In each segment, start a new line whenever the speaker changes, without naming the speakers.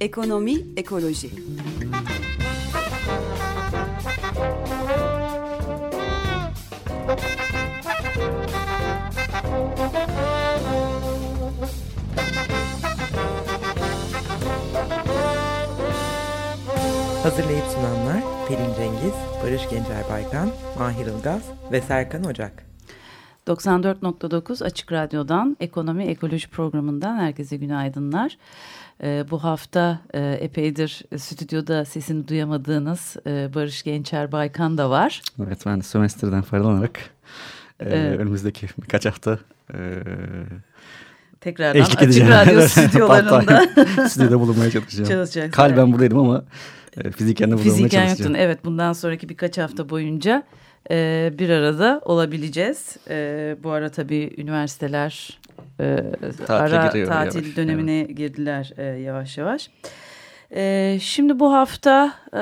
Ekonomi, ekoloji.
Hazırlayıp sunanlar Pelin Cengiz, Barış Gencer Baykan, Mahir Ilgaz ve Serkan Ocak.
94.9 Açık Radyo'dan Ekonomi Ekoloji Programı'ndan herkese günaydınlar. Ee, bu hafta e, epeydir stüdyoda sesini duyamadığınız e, Barış Gençer Baykan da var.
Evet ben sömestrden faydalanarak e, evet. önümüzdeki birkaç hafta e,
tekrardan Açık Radyo stüdyolarında
stüdyoda bulunmaya çalışacağım. Kalben buradaydım ama e, fiziken de bulunmaya
fiziken çalışacağım. Yoktun. Evet bundan sonraki birkaç hafta boyunca e, bir arada olabileceğiz. E, bu ara tabii üniversiteler e, ara tatil yavaş, dönemine evet. girdiler e, yavaş yavaş. E, şimdi bu hafta e,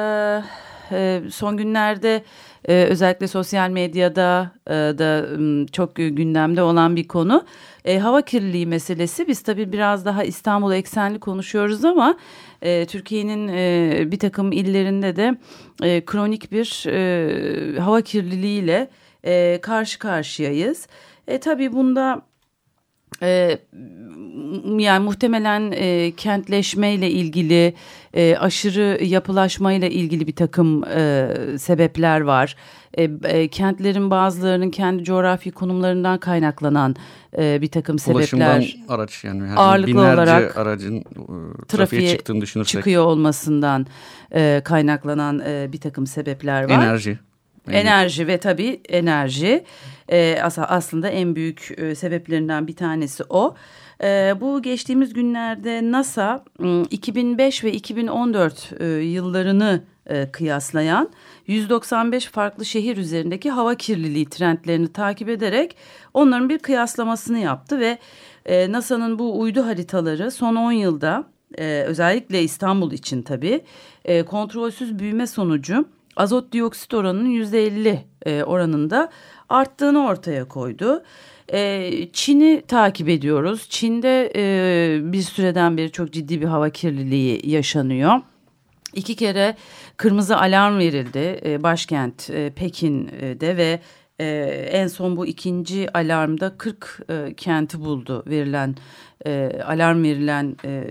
e, son günlerde e, özellikle sosyal medyada e, da çok gündemde olan bir konu. E, hava kirliliği meselesi biz tabii biraz daha İstanbul eksenli konuşuyoruz ama e, Türkiye'nin e, bir takım illerinde de e, kronik bir e, hava kirliliğiyle e, karşı karşıyayız. E, tabii bunda e, yani muhtemelen e, kentleşmeyle ilgili e, aşırı yapılaşmayla ilgili bir takım e, sebepler var. E, e, kentlerin bazılarının kendi coğrafi konumlarından kaynaklanan e, bir takım sebepler.
Ulaşımdan araç yani ağırlıklı olarak aracın e, trafiğe, trafiğe çıktığını düşünürsek.
çıkıyor olmasından e, kaynaklanan e, bir takım sebepler var.
Enerji.
Enerji ve tabii enerji e, aslında en büyük e, sebeplerinden bir tanesi o. E, bu geçtiğimiz günlerde NASA 2005 ve 2014 e, yıllarını e, kıyaslayan 195 farklı şehir üzerindeki hava kirliliği trendlerini takip ederek onların bir kıyaslamasını yaptı ve e, NASA'nın bu uydu haritaları son 10 yılda e, özellikle İstanbul için tabii e, kontrolsüz büyüme sonucu azot dioksit oranının yüzde elli e, oranında arttığını ortaya koydu. E, Çin'i takip ediyoruz. Çin'de e, bir süreden beri çok ciddi bir hava kirliliği yaşanıyor. İki kere kırmızı alarm verildi e, başkent e, Pekin'de ve e, en son bu ikinci alarmda 40 e, kenti buldu verilen e, alarm verilen e,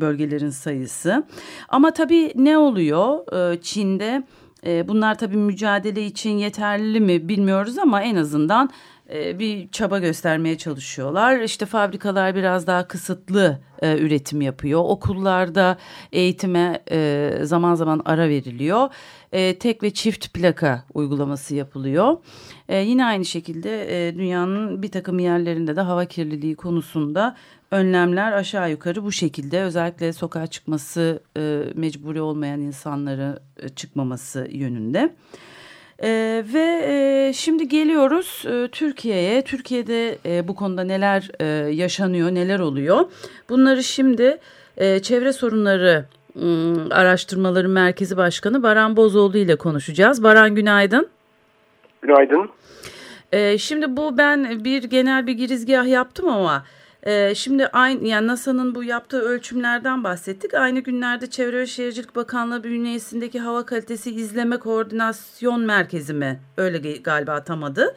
bölgelerin sayısı. Ama tabii ne oluyor e, Çin'de? E, bunlar tabii mücadele için yeterli mi bilmiyoruz ama en azından bir çaba göstermeye çalışıyorlar. İşte fabrikalar biraz daha kısıtlı e, üretim yapıyor. Okullarda eğitime e, zaman zaman ara veriliyor. E, tek ve çift plaka uygulaması yapılıyor. E, yine aynı şekilde e, dünyanın bir takım yerlerinde de hava kirliliği konusunda önlemler aşağı yukarı bu şekilde özellikle sokağa çıkması e, mecburi olmayan insanları e, çıkmaması yönünde. E, ve e, şimdi geliyoruz e, Türkiye'ye. Türkiye'de e, bu konuda neler e, yaşanıyor, neler oluyor? Bunları şimdi e, çevre sorunları e, araştırmaları merkezi başkanı Baran Bozoğlu ile konuşacağız. Baran günaydın.
Günaydın.
E, şimdi bu ben bir genel bir girizgah yaptım ama ee, şimdi aynı yani NASA'nın bu yaptığı ölçümlerden bahsettik. Aynı günlerde Çevre ve Şehircilik Bakanlığı bünyesindeki hava kalitesi izleme koordinasyon merkezi mi? Öyle galiba tam adı.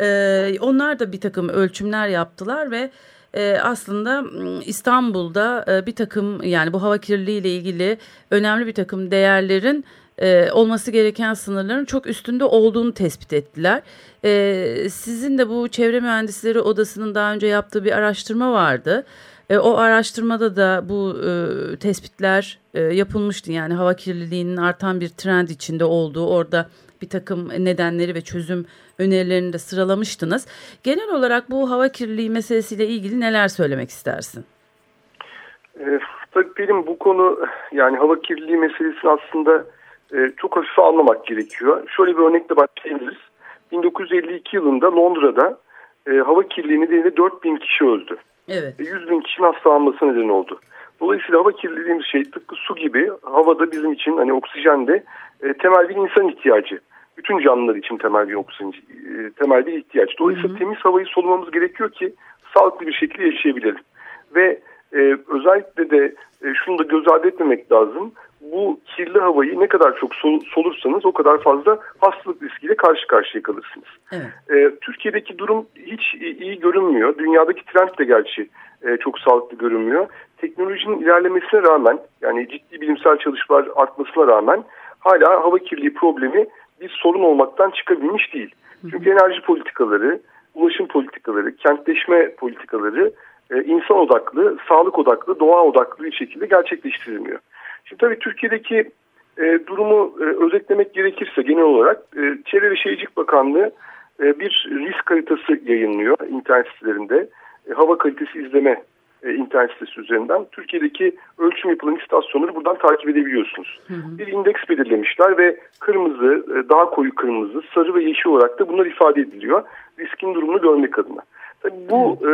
Ee, onlar da bir takım ölçümler yaptılar ve e, aslında İstanbul'da e, bir takım yani bu hava kirliliği ile ilgili önemli bir takım değerlerin e, olması gereken sınırların çok üstünde olduğunu tespit ettiler. E, sizin de bu Çevre Mühendisleri Odası'nın daha önce yaptığı bir araştırma vardı. E, o araştırmada da bu e, tespitler e, yapılmıştı. Yani hava kirliliğinin artan bir trend içinde olduğu orada bir takım nedenleri ve çözüm önerilerini de sıralamıştınız. Genel olarak bu hava kirliliği meselesiyle ilgili neler söylemek istersin?
E, tabii benim bu konu yani hava kirliliği meselesini aslında e, çok hafife almamak gerekiyor. Şöyle bir örnekle başlayabiliriz. 1952 yılında Londra'da e, hava kirliliği nedeniyle 4000 kişi öldü.
Evet.
E, 100 bin kişinin hastalanması neden oldu. Dolayısıyla hava kirliliği dediğimiz şey tıpkı su gibi havada bizim için hani oksijende e, temel bir insan ihtiyacı. bütün canlılar için temel bir oksijen, e, temel bir ihtiyaç. Dolayısıyla hı hı. temiz havayı solumamız gerekiyor ki sağlıklı bir şekilde yaşayabilelim. Ve e, özellikle de e, şunu da göz ardı etmemek lazım. Bu kirli havayı ne kadar çok sol, solursanız o kadar fazla hastalık riskiyle karşı karşıya kalırsınız. Evet. E, Türkiye'deki durum hiç iyi görünmüyor. Dünyadaki trend de gerçi e, çok sağlıklı görünmüyor. Teknolojinin ilerlemesine rağmen yani ciddi bilimsel çalışmalar artmasına rağmen hala hava kirliliği problemi bir sorun olmaktan çıkabilmiş değil. Çünkü enerji politikaları, ulaşım politikaları, kentleşme politikaları e, insan odaklı, sağlık odaklı, doğa odaklı bir şekilde gerçekleştirilmiyor. Şimdi tabii Türkiye'deki e, durumu e, özetlemek gerekirse genel olarak e, Çevre ve Şehircilik Bakanlığı e, bir risk haritası yayınlıyor internet sitelerinde. E, hava kalitesi izleme e, internet sitesi üzerinden Türkiye'deki ölçüm yapılan istasyonları buradan takip edebiliyorsunuz. Hı hı. Bir indeks belirlemişler ve kırmızı, e, daha koyu kırmızı, sarı ve yeşil olarak da bunlar ifade ediliyor. Riskin durumunu görmek adına. Tabii bu e,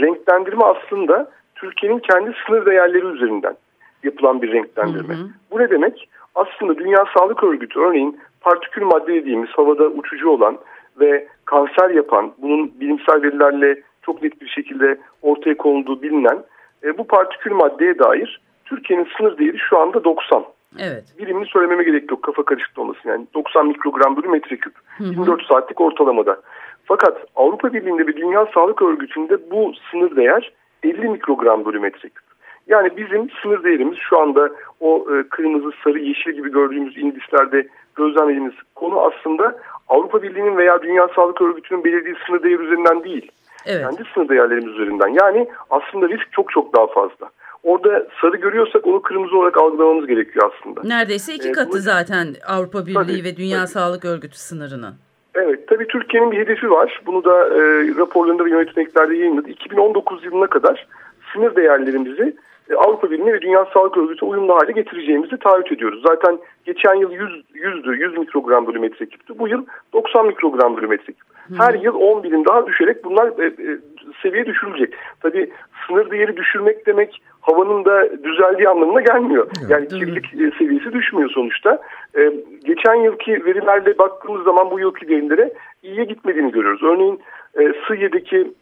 renklendirme aslında Türkiye'nin kendi sınır değerleri üzerinden yapılan bir renklendirme. Hı hı. Bu ne demek? Aslında Dünya Sağlık Örgütü örneğin partikül madde dediğimiz havada uçucu olan ve kanser yapan, bunun bilimsel verilerle çok net bir şekilde ortaya konulduğu bilinen e, bu partikül maddeye dair Türkiye'nin sınır değeri şu anda 90. Evet. Birimini söylememe gerek yok kafa karışıklı olmasın yani 90 mikrogram bölü metreküp 24 saatlik ortalamada. Fakat Avrupa Birliği'nde ve Dünya Sağlık Örgütü'nde bu sınır değer 50 mikrogram bölü metreküp. Yani bizim sınır değerimiz şu anda o e, kırmızı, sarı, yeşil gibi gördüğümüz indislerde gözlemlediğimiz konu aslında Avrupa Birliği'nin veya Dünya Sağlık Örgütü'nün belirlediği sınır değeri üzerinden değil. Evet. Kendi sınır değerlerimiz üzerinden. Yani aslında risk çok çok daha fazla. Orada sarı görüyorsak onu kırmızı olarak algılamamız gerekiyor aslında.
Neredeyse iki ee, katı bu, zaten Avrupa Birliği tabii, ve Dünya tabii. Sağlık Örgütü sınırının.
Evet, tabii Türkiye'nin bir hedefi var. Bunu da e, raporlarında ve yönetmeliklerde yayınladı. 2019 yılına kadar sınır değerlerimizi e, Avrupa Birliği ve Dünya Sağlık Örgütü uyumlu hale getireceğimizi taahhüt ediyoruz. Zaten geçen yıl 100, 100'dü, 100 mikrogram bölü metreküptü. Bu yıl 90 mikrogram bölü metreküp. Her yıl 10 birim daha düşerek bunlar e, e, seviye düşürülecek. Tabii sınır değeri düşürmek demek havanın da düzeldiği anlamına gelmiyor. Yani kirlilik e, seviyesi düşmüyor sonuçta. E, geçen yılki verilerle baktığımız zaman bu yılki verilere iyiye gitmediğini görüyoruz. Örneğin e, Sığye'deki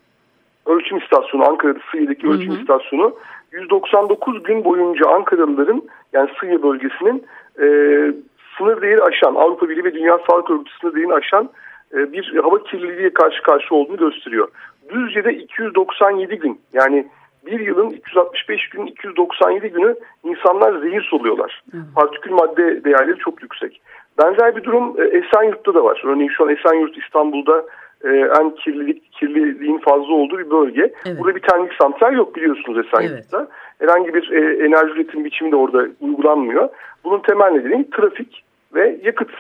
ölçüm istasyonu, Ankara'da Sığye'deki ölçüm istasyonu 199 gün boyunca Ankaralıların yani Sığye bölgesinin e, sınır değeri aşan, Avrupa Birliği ve Dünya Sağlık Örgütü sınır değerini aşan e, bir hava kirliliği karşı karşı olduğunu gösteriyor. Düzce'de 297 gün yani bir yılın 365 gün 297 günü insanlar zehir soluyorlar. Hı. Partikül madde değerleri çok yüksek. Benzer bir durum e, Esenyurt'ta da var. Örneğin şu an Esenyurt İstanbul'da e, en kirlilik kirliliğin fazla olduğu bir bölge. Evet. Burada bir termik santral yok biliyorsunuz Esenyurt'ta. Evet. Herhangi bir e, enerji üretim biçimi de orada uygulanmıyor. Bunun temel nedeni trafik ve yakıt.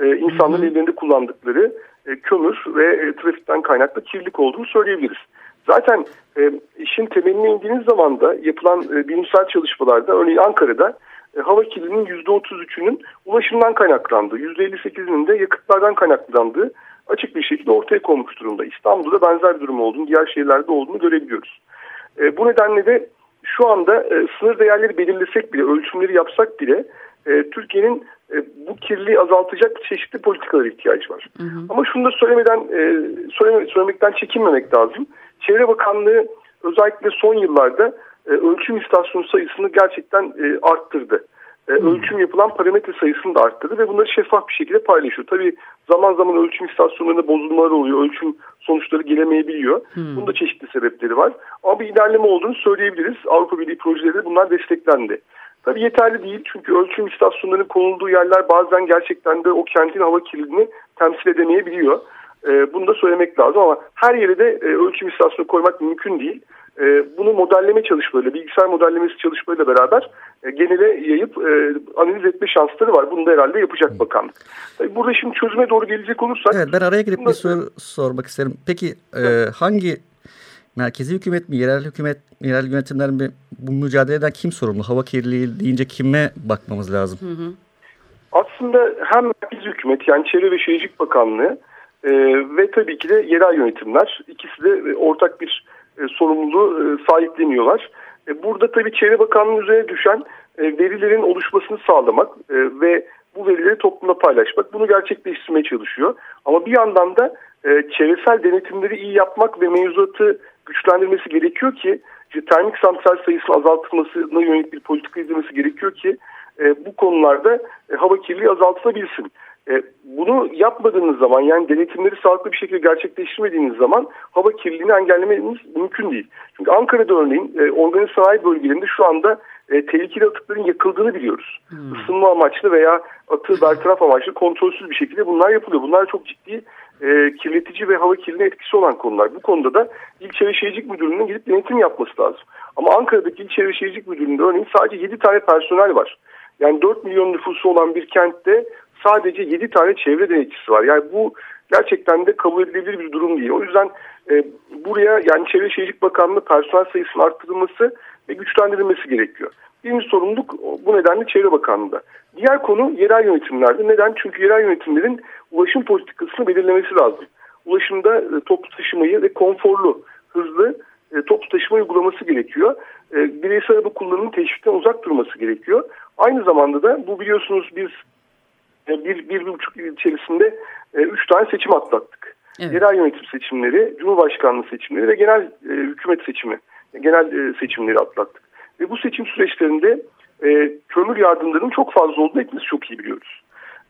E, insanların ellerinde kullandıkları e, kömür ve e, trafikten kaynaklı kirlilik olduğunu söyleyebiliriz. Zaten e, işin temeline indiğiniz zaman da yapılan e, bilimsel çalışmalarda örneğin Ankara'da e, hava kirliliğinin %33'ünün ulaşımdan kaynaklandığı, %58'inin de yakıtlardan kaynaklandığı açık bir şekilde ortaya konmuş durumda. İstanbul'da benzer bir durum olduğunu, diğer şehirlerde olduğunu görebiliyoruz. E, bu nedenle de şu anda e, sınır değerleri belirlesek bile, ölçümleri yapsak bile e, Türkiye'nin e, bu kirliliği azaltacak çeşitli politikalara ihtiyaç var. Hı hı. Ama şunu da söylemeden e, söyleme, söylemekten çekinmemek lazım. Çevre Bakanlığı özellikle son yıllarda e, ölçüm istasyonu sayısını gerçekten e, arttırdı. E. Ölçüm yapılan parametre sayısını da arttırdı ve bunları şeffaf bir şekilde paylaşıyor. Tabii zaman zaman ölçüm istasyonlarında bozulmalar oluyor. Ölçüm sonuçları gelemeyebiliyor. Hmm. Bunun da çeşitli sebepleri var. Ama bir ilerleme olduğunu söyleyebiliriz. Avrupa Birliği projeleri bunlar desteklendi. Tabii yeterli değil çünkü ölçüm istasyonlarının konulduğu yerler bazen gerçekten de o kentin hava kirliliğini temsil edemeyebiliyor. E, bunu da söylemek lazım ama her yere de e, ölçüm istasyonu koymak mümkün değil. E, bunu modelleme çalışmalarıyla, bilgisayar modellemesi çalışmalarıyla beraber e, genele yayıp e, analiz etme şansları var. Bunu da herhalde yapacak bakanlık. Tabii burada şimdi çözüme doğru gelecek olursak...
Evet ben araya girip bir soru sormak isterim. Peki e, hangi merkezi hükümet mi, yerel hükümet, yerel yönetimler mi bu mücadeleden kim sorumlu? Hava kirliliği deyince kime bakmamız lazım? Hı hı.
Aslında hem merkezi hükümet yani Çevre ve Şehircilik Bakanlığı e, ve tabii ki de yerel yönetimler ikisi de ortak bir e, sorumluluğu e, sahipleniyorlar. E, burada tabii Çevre Bakanlığı üzerine düşen e, verilerin oluşmasını sağlamak e, ve bu verileri toplumda paylaşmak. Bunu gerçekleştirmeye çalışıyor. Ama bir yandan da e, çevresel denetimleri iyi yapmak ve mevzuatı güçlendirmesi gerekiyor ki işte termik santral sayısının azaltılmasına yönelik bir politika izlemesi gerekiyor ki e, bu konularda e, hava kirliliği azaltılabilsin. E, bunu yapmadığınız zaman yani denetimleri sağlıklı bir şekilde gerçekleştirmediğiniz zaman hava kirliliğini engellemeniz mümkün değil. Çünkü Ankara'da örneğin e, organik sanayi bölgelerinde şu anda e, tehlikeli atıkların yakıldığını biliyoruz. Hmm. Isınma amaçlı veya atığı bertaraf amaçlı kontrolsüz bir şekilde bunlar yapılıyor. Bunlar çok ciddi e, kirletici ve hava kirliliğine etkisi olan konular. Bu konuda da İl Çevre Şehircilik Müdürlüğü'nün gidip denetim yapması lazım. Ama Ankara'daki İl Çevre Şehircilik Müdürlüğü'nde örneğin sadece 7 tane personel var. Yani 4 milyon nüfusu olan bir kentte sadece 7 tane çevre denetçisi var. Yani bu gerçekten de kabul edilebilir bir durum değil. O yüzden e, buraya yani Çevre Şehircilik Bakanlığı personel sayısının arttırılması ve güçlendirilmesi gerekiyor. Birinci sorumluluk bu nedenle Çevre Bakanlığı'nda. Diğer konu yerel yönetimlerde. Neden? Çünkü yerel yönetimlerin ulaşım politikasını belirlemesi lazım. Ulaşımda e, toplu taşımayı ve konforlu, hızlı e, toplu taşıma uygulaması gerekiyor. E, bireysel araba kullanımının teşvikten uzak durması gerekiyor. Aynı zamanda da bu biliyorsunuz biz e, bir, bir, buçuk yıl içerisinde e, üç tane seçim atlattık. Evet. Yerel yönetim seçimleri, Cumhurbaşkanlığı seçimleri ve genel e, hükümet seçimi, genel e, seçimleri atlattık. Ve bu seçim süreçlerinde e, kömür yardımlarının çok fazla olduğunu hepimiz çok iyi biliyoruz.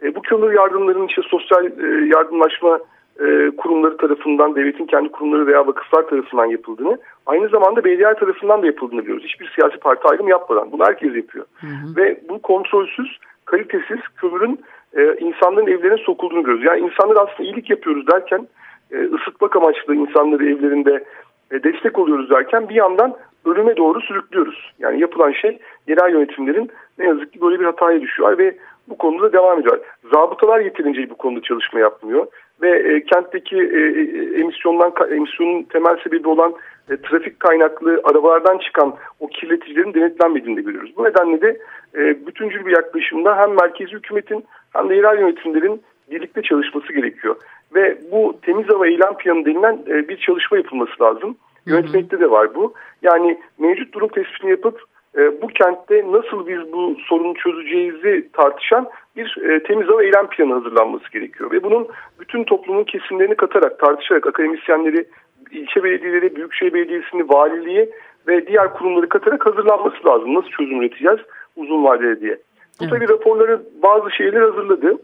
E, bu kömür yardımlarının işte sosyal e, yardımlaşma e, kurumları tarafından, devletin kendi kurumları veya vakıflar tarafından yapıldığını, aynı zamanda belediye tarafından da yapıldığını biliyoruz. Hiçbir siyasi parti ayrım yapmadan. Bunu herkes yapıyor. Hı hı. Ve bu kontrolsüz, kalitesiz kömürün e, insanların evlerine sokulduğunu görüyoruz. Yani insanlar aslında iyilik yapıyoruz derken, e, ısıtmak amaçlı insanları evlerinde e, destek oluyoruz derken bir yandan ölüme doğru sürüklüyoruz. Yani yapılan şey yerel yönetimlerin ne yazık ki böyle bir hataya düşüyor ve bu konuda devam ediyor. Zabıtalar yeterince bu konuda çalışma yapmıyor ve e, kentteki e, e, emisyondan emisyonun temel sebebi olan e, trafik kaynaklı arabalardan çıkan o kirleticilerin denetlenmediğini de görüyoruz. Bu nedenle de e, bütüncül bir yaklaşımda hem merkezi hükümetin hem de yerel yönetimlerin birlikte çalışması gerekiyor. Ve bu temiz hava eylem planı denilen e, bir çalışma yapılması lazım. Yönetmekte de var bu. Yani mevcut durum tespitini yapıp e, bu kentte nasıl biz bu sorunu çözeceğizi tartışan bir e, temiz hava eylem planı hazırlanması gerekiyor. Ve bunun bütün toplumun kesimlerini katarak, tartışarak akademisyenleri, ilçe belediyeleri, büyükşehir belediyesini, valiliği ve diğer kurumları katarak hazırlanması lazım. Nasıl çözüm üreteceğiz uzun vadede diye. Bu evet. tabii raporları bazı şeyler hazırladı.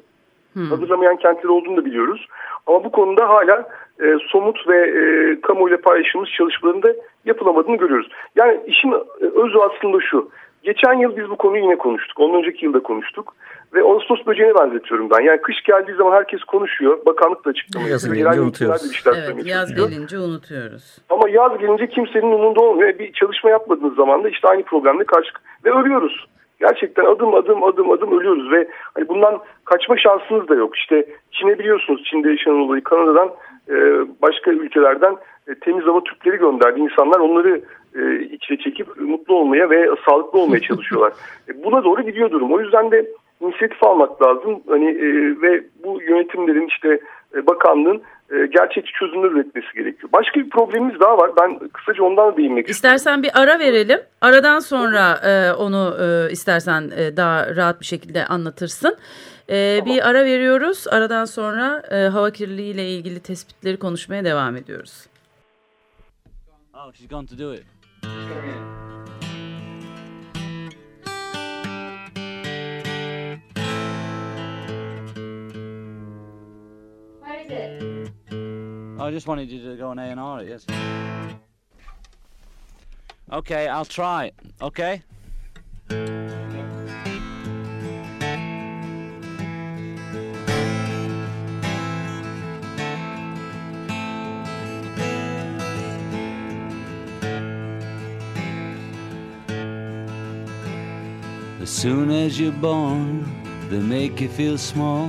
Hmm. Hazırlamayan kentler olduğunu da biliyoruz. Ama bu konuda hala e, somut ve e, kamuoyuyla paylaşılmış çalışmalarında yapılamadığını görüyoruz. Yani işin e, özü aslında şu. Geçen yıl biz bu konuyu yine konuştuk. Ondan önceki yılda konuştuk. Ve Ağustos böceğine benzetiyorum ben. Yani kış geldiği zaman herkes konuşuyor. Bakanlık da açıklamıyor.
Yaz gelince unutuyoruz.
Evet yaz gelince unutuyoruz.
Ama yaz gelince kimsenin umunda olmuyor. Bir çalışma yapmadığınız zaman da işte aynı problemle karşı ve ölüyoruz. Gerçekten adım adım adım adım ölüyoruz ve hani bundan kaçma şansınız da yok. İşte Çin'e biliyorsunuz Çin'de yaşanan olayı Kanada'dan e, başka ülkelerden e, temiz hava tüpleri gönderdi. İnsanlar onları e, içine çekip mutlu olmaya ve sağlıklı olmaya çalışıyorlar. Buna doğru gidiyor durum. O yüzden de inisiyatif almak lazım. Hani ve bu yönetimlerin işte bakanlığın gerçekçi çözümler üretmesi gerekiyor. Başka bir problemimiz daha var. Ben kısaca ondan değinmek
istiyorum. İstersen bir ara verelim. Aradan sonra onu istersen daha rahat bir şekilde anlatırsın. Tamam. Bir ara veriyoruz. Aradan sonra e, hava kirliliği ile ilgili tespitleri konuşmaya devam ediyoruz. Oh, she's gone to do it. Where I just wanted you to go on A&R it, yes. Okay, I'll try. Okay? As soon as you're born, they make you feel small.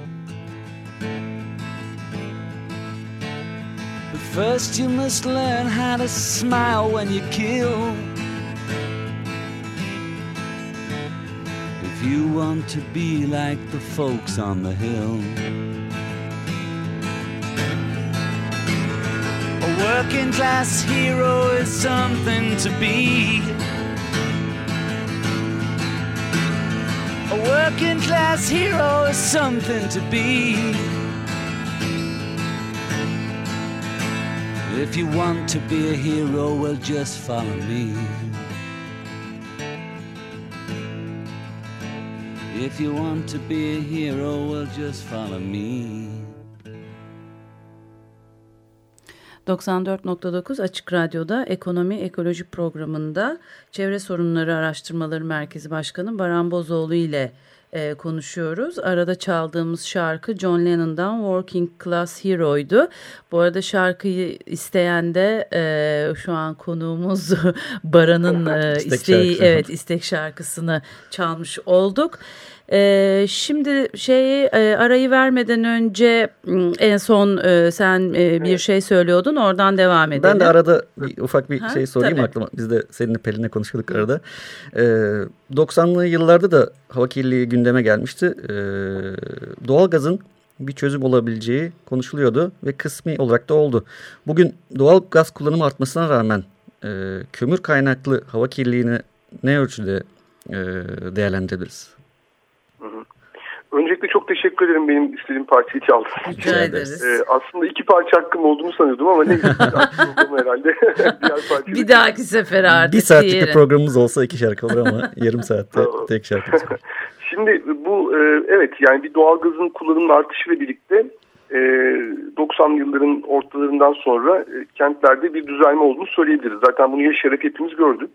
First, you must learn how to smile when you kill. If you want to be like the folks on the hill. A working class hero is something to be. A working class hero is something to be. If you want to be a hero, well, just follow me. If you want to be a hero, well, just follow me.
94.9 Açık Radyo'da Ekonomi Ekoloji programında Çevre Sorunları Araştırmaları Merkezi Başkanı Baran Bozoğlu ile e, konuşuyoruz. Arada çaldığımız şarkı John Lennon'dan Working Class Hero'ydu. Bu arada şarkıyı isteyen de e, şu an konuğumuz Baran'ın e,
İstek
isteği
şarkısı.
evet istek şarkısını çalmış olduk. E, şimdi şeyi e, arayı vermeden önce en son e, sen e, bir şey söylüyordun oradan devam edelim.
Ben de arada bir, ufak bir
Ha,
şey sorayım
tabii.
aklıma. Biz de seninle Pelin'le konuşuyorduk arada. Ee, 90'lı yıllarda da hava kirliliği gündeme gelmişti. Ee, doğalgazın bir çözüm olabileceği konuşuluyordu ve kısmi olarak da oldu. Bugün doğal gaz kullanımı artmasına rağmen e, kömür kaynaklı hava kirliliğini ne ölçüde e, değerlendirebiliriz?
Öncelikle çok teşekkür ederim benim istediğim parçayı çaldığınız için.
Rica ederiz.
Ee, aslında iki parça hakkım olduğunu sanıyordum ama neyse. Hakkım herhalde. Diğer
Bir dahaki sefer artık
bir saatlik bir programımız olsa iki şarkı olur ama yarım saatte tek şarkı.
Şimdi bu e, evet yani bir doğalgazın kullanımının artışıyla birlikte e, 90'lı yılların ortalarından sonra e, kentlerde bir düzelme olduğunu söyleyebiliriz. Zaten bunu yaşayarak hepimiz gördük.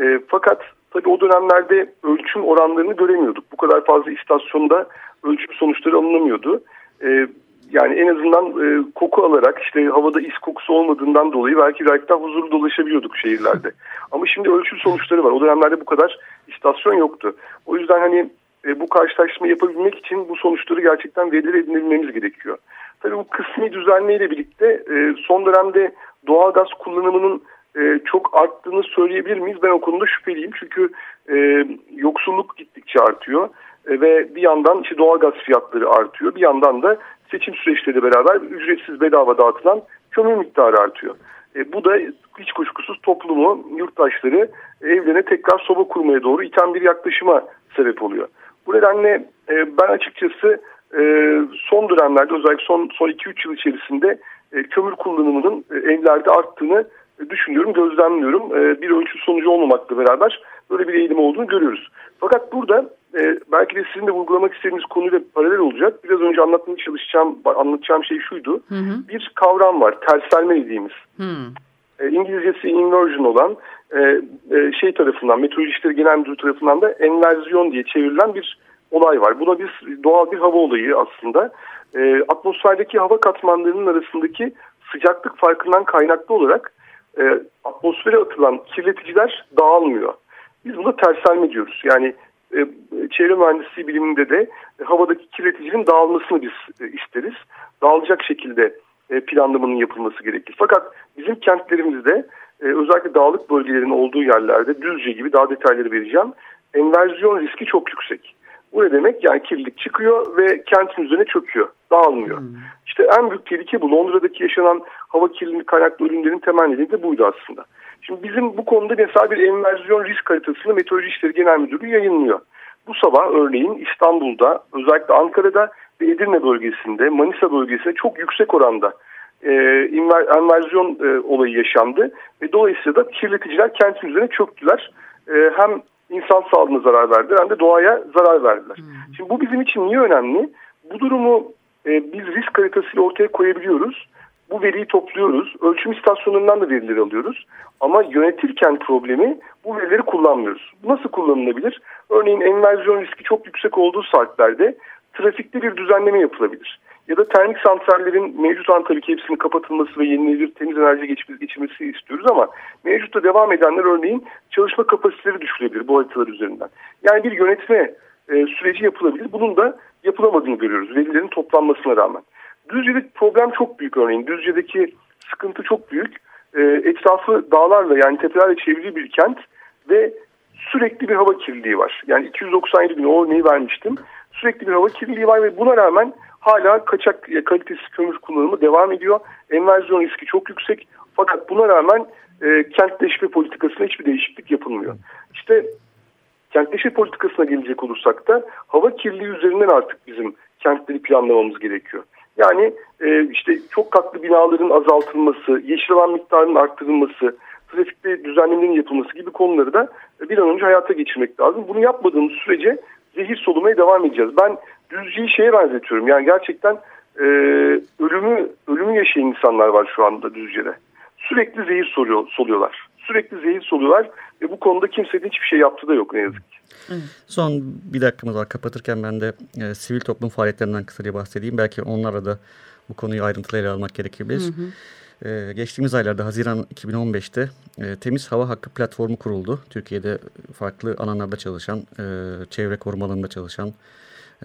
E, fakat tabii o dönemlerde ölçüm oranlarını göremiyorduk. Bu kadar fazla istasyonda ölçüm sonuçları alınamıyordu. E, yani en azından e, koku alarak işte havada is kokusu olmadığından dolayı belki belki daha huzurlu dolaşabiliyorduk şehirlerde. Ama şimdi ölçüm sonuçları var. O dönemlerde bu kadar istasyon yoktu. O yüzden hani e, bu karşılaştırma yapabilmek için bu sonuçları gerçekten verileri edinebilmemiz gerekiyor. Tabii bu kısmi düzenleyle birlikte e, son dönemde doğalgaz kullanımının e, çok arttığını söyleyebilir miyiz? Ben o konuda şüpheliyim. Çünkü e, yoksulluk gittikçe artıyor. E, ve bir yandan işte doğalgaz fiyatları artıyor. Bir yandan da seçim süreçleriyle beraber ücretsiz bedava dağıtılan kömür miktarı artıyor. E, bu da hiç kuşkusuz toplumu, yurttaşları evlerine tekrar soba kurmaya doğru iten bir yaklaşıma sebep oluyor. Bu nedenle e, ben açıkçası e, son dönemlerde özellikle son son 2-3 yıl içerisinde e, kömür kullanımının e, evlerde arttığını düşünüyorum, gözlemliyorum. E, bir ölçü sonucu olmamakla beraber böyle bir eğilim olduğunu görüyoruz. Fakat burada e, belki de sizin de vurgulamak istediğiniz konuyla paralel olacak. Biraz önce anlatmaya çalışacağım, anlatacağım şey şuydu. Hı hı. Bir kavram var, terselme dediğimiz. Hı. E, İngilizcesi inversion olan e, şey tarafından, Meteoroloji İşleri Genel Müdürü tarafından da enverziyon diye çevrilen bir olay var. Buna bir doğal bir hava olayı aslında. Atmosferdeki hava katmanlarının arasındaki sıcaklık farkından kaynaklı olarak e, atmosfere atılan kirleticiler dağılmıyor. Biz buna terselme diyoruz. Yani e, çevre mühendisliği biliminde de e, havadaki kirleticinin dağılmasını biz e, isteriz. Dağılacak şekilde e, planlamanın yapılması gerekir. Fakat bizim kentlerimizde e, özellikle dağlık bölgelerin olduğu yerlerde Düzce gibi daha detayları vereceğim. Enverziyon riski çok yüksek. Bu ne demek? Yani kirlilik çıkıyor ve kentin üzerine çöküyor, dağılmıyor. Hmm. İşte en büyük tehlike bu. Londra'daki yaşanan hava kirliliği kaynaklı ölümlerin temel nedeni de buydu aslında. Şimdi bizim bu konuda mesela bir enverziyon risk haritasını Meteoroloji İşleri Genel Müdürlüğü yayınlıyor. Bu sabah örneğin İstanbul'da, özellikle Ankara'da ve Edirne bölgesinde, Manisa bölgesinde çok yüksek oranda e, enverziyon e, olayı yaşandı. Ve dolayısıyla da kirleticiler kentin üzerine çöktüler. E, hem insan sağlığına zarar verdiler hem de doğaya zarar verdiler. Hmm. Şimdi bu bizim için niye önemli? Bu durumu e, biz risk haritasıyla ortaya koyabiliyoruz. Bu veriyi topluyoruz. Ölçüm istasyonlarından da verileri alıyoruz. Ama yönetirken problemi bu verileri kullanmıyoruz. Nasıl kullanılabilir? Örneğin enverziyon riski çok yüksek olduğu saatlerde trafikte bir düzenleme yapılabilir. Ya da termik santrallerin mevcut an tabii ki hepsinin kapatılması ve yenilenebilir temiz enerji geçirmesi istiyoruz ama mevcutta devam edenler örneğin çalışma kapasiteleri düşürebilir bu haritalar üzerinden. Yani bir yönetme e, süreci yapılabilir. Bunun da yapılamadığını görüyoruz verilerin toplanmasına rağmen. Düzce'de problem çok büyük örneğin. Düzce'deki sıkıntı çok büyük. E, etrafı dağlarla yani tepelerle çevrili bir kent ve sürekli bir hava kirliliği var. Yani 297 gün o örneği vermiştim. Sürekli bir hava kirliliği var ve buna rağmen hala kaçak kalitesiz kömür kullanımı devam ediyor. Enverziyon riski çok yüksek. Fakat buna rağmen e, kentleşme politikasına hiçbir değişiklik yapılmıyor. İşte kentleşme politikasına gelecek olursak da hava kirliliği üzerinden artık bizim kentleri planlamamız gerekiyor. Yani e, işte çok katlı binaların azaltılması, yeşil alan miktarının arttırılması, trafikte düzenlemelerin yapılması gibi konuları da bir an önce hayata geçirmek lazım. Bunu yapmadığımız sürece zehir solumaya devam edeceğiz. Ben Düzce'yi şeye benzetiyorum. Yani gerçekten e, ölümü ölümü yaşayan insanlar var şu anda Düzce'de. Sürekli zehir soluyor, soluyorlar. Sürekli zehir soluyorlar ve bu konuda kimsenin hiçbir şey yaptığı da yok ne yazık ki.
Son bir dakikamız var kapatırken ben de e, sivil toplum faaliyetlerinden kısaca bahsedeyim. Belki onlara da bu konuyu ayrıntılı ele almak gerekebilir. Hı hı. Ee, geçtiğimiz aylarda Haziran 2015'te e, Temiz Hava Hakkı platformu kuruldu. Türkiye'de farklı alanlarda çalışan, e, çevre korumalarında çalışan,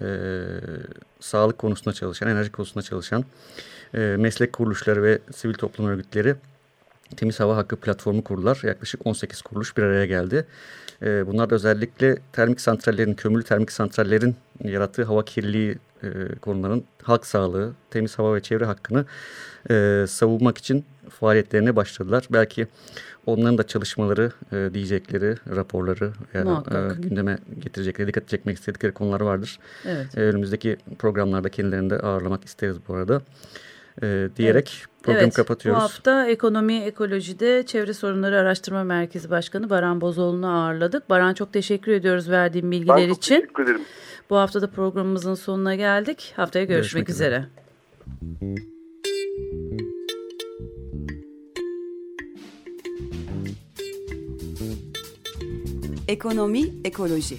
e, sağlık konusunda çalışan, enerji konusunda çalışan e, meslek kuruluşları ve sivil toplum örgütleri Temiz Hava Hakkı platformu kurdular. Yaklaşık 18 kuruluş bir araya geldi. E, bunlar da özellikle termik santrallerin, kömürlü termik santrallerin yarattığı hava kirliliği e, konuların halk sağlığı, temiz hava ve çevre hakkını e, savunmak için faaliyetlerine başladılar. Belki onların da çalışmaları, e, diyecekleri, raporları yani, e, gündeme getirecekleri, dikkat çekmek istedikleri konular vardır. Evet. E, önümüzdeki programlarda kendilerini de ağırlamak isteriz bu arada. E, diyerek evet. programı evet, kapatıyoruz.
Bu hafta Ekonomi Ekoloji'de Çevre Sorunları Araştırma Merkezi Başkanı Baran Bozoğlu'nu ağırladık. Baran çok teşekkür ediyoruz verdiğin bilgiler ben için. Ben
teşekkür ederim.
Bu hafta da programımızın sonuna geldik. Haftaya görüşmek, görüşmek üzere. üzere.
Ekonomi, ekoloji.